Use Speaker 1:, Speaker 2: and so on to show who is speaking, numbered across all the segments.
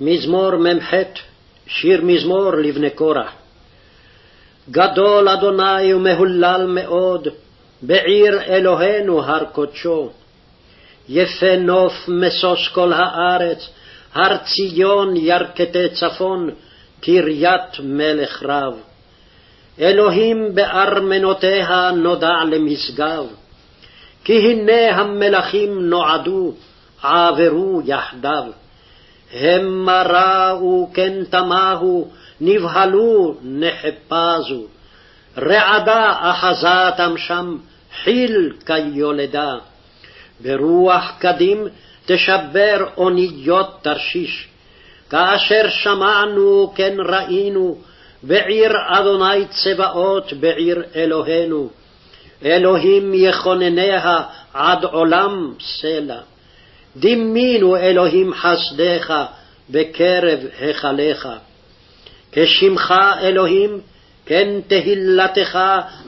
Speaker 1: מזמור מ"ח, שיר מזמור לבני קורח. גדול אדוני ומהולל מאוד, בעיר אלוהינו הר קודשו. יפה נוף משוש כל הארץ, הר ציון ירכתי צפון, קריית מלך רב. אלוהים בארמנותיה נודע למשגב, כי הנה המלכים נועדו, עברו יחדיו. המה ראו כן תמהו, נבהלו נחפזו. רעדה אחזתם שם, חיל כיולדה. ברוח קדים תשבר אוניות תרשיש. כאשר שמענו כן ראינו, בעיר אדוני צבאות, בעיר אלוהינו. אלוהים יכונניה עד עולם סלע. דימינו אלוהים חסדך בקרב היכליך. כשמך אלוהים, כן תהילתך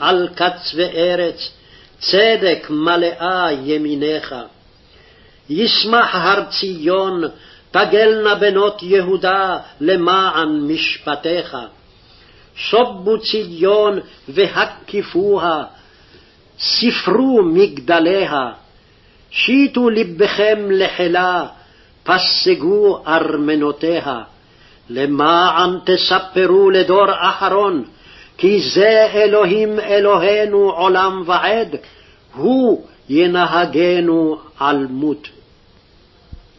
Speaker 1: על קצווי ארץ, צדק מלאה ימיניך. ישמח הר ציון, תגלנה בנות יהודה למען משפטיך. שובו ציון והקיפוה, ספרו מגדליה. שיטו לבכם לחילה, פסגו ארמנותיה. למען תספרו לדור אחרון, כי זה אלוהים אלוהינו עולם ועד, הוא ינהגנו על מות.